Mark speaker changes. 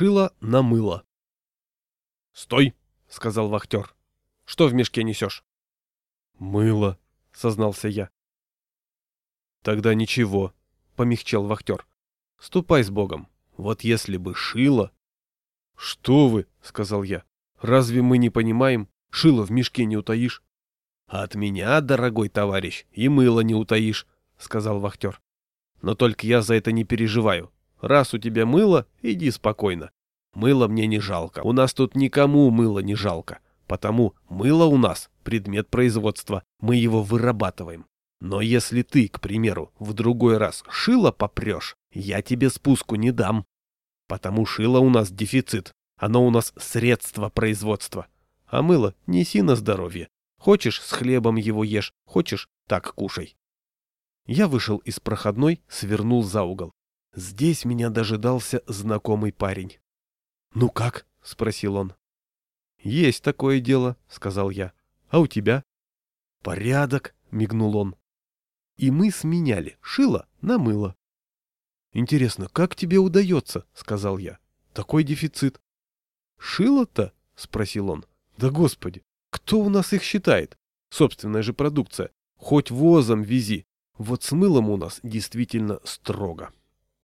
Speaker 1: Шило на мыло. «Стой!» — сказал вахтер. «Что в мешке несешь?» «Мыло», — сознался я. «Тогда ничего», — помягчел вахтер. «Ступай с Богом. Вот если бы шило...» «Что вы?» — сказал я. «Разве мы не понимаем? Шило в мешке не утаишь». «От меня, дорогой товарищ, и мыло не утаишь», — сказал вахтер. «Но только я за это не переживаю. Раз у тебя мыло, иди спокойно. Мыло мне не жалко. У нас тут никому мыло не жалко. Потому мыло у нас – предмет производства. Мы его вырабатываем. Но если ты, к примеру, в другой раз шило попрешь, я тебе спуску не дам. Потому шило у нас дефицит. Оно у нас средство производства. А мыло неси на здоровье. Хочешь, с хлебом его ешь, хочешь, так кушай. Я вышел из проходной, свернул за угол. Здесь меня дожидался знакомый парень. «Ну как?» — спросил он. «Есть такое дело», — сказал я. «А у тебя?» «Порядок», — мигнул он. И мы сменяли шило на мыло. «Интересно, как тебе удается?» — сказал я. «Такой дефицит». «Шило-то?» — спросил он. «Да господи, кто у нас их считает? Собственная же продукция. Хоть возом вези. Вот с мылом у нас действительно строго».